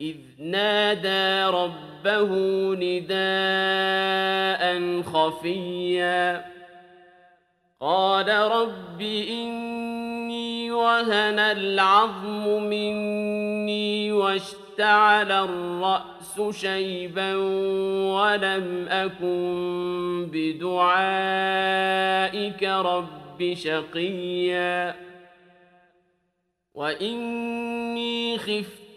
إذ نادى ربه نداء خفيا. قال رب إني وهن العظم مني واشتعل الرأس شيبا ولم أكن بدعائك رب شقيا. وإني خفت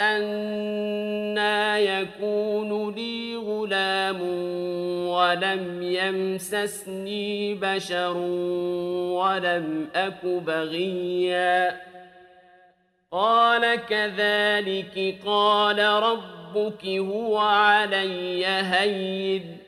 أنا يكون لي غلام ولم يمسسني بشر ولم أك بغيا قال كذلك قال ربك هو علي هين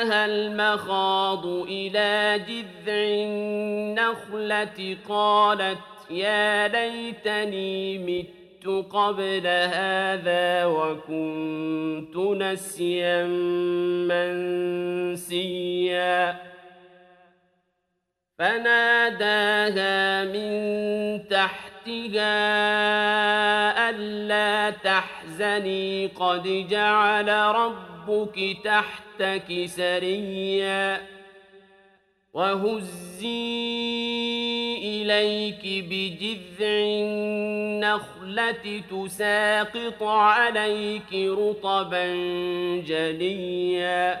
فأجاءها المخاض إلى جذع النخلة قالت يا ليتني مت قبل هذا وكنت نسيا منسيا. فناداها من تحتها ألا تحزني قد جعل ربك تحتك سريا وهزي إليك بجذع النخلة تساقط عليك رطبا جليا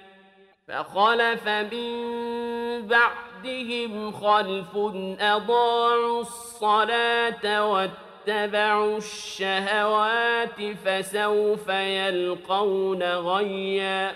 فخلف من بعد بعدهم خلف أضاعوا الصلاة واتبعوا الشهوات فسوف يلقون غيًّا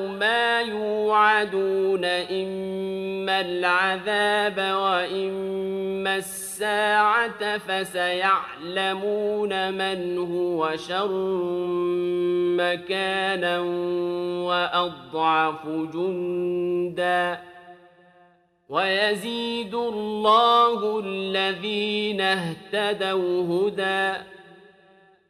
يوعدون إما العذاب وإما الساعة فسيعلمون من هو شر مكانا وأضعف جندا. ويزيد الله الذين اهتدوا هدى.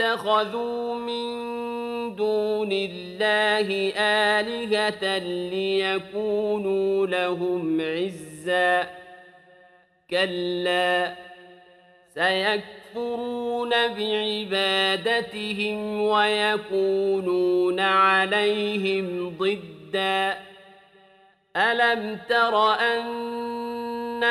واتخذوا من دون الله آلهة ليكونوا لهم عزا. كلا سيكفرون بعبادتهم ويكونون عليهم ضدا. ألم تر أَنَّا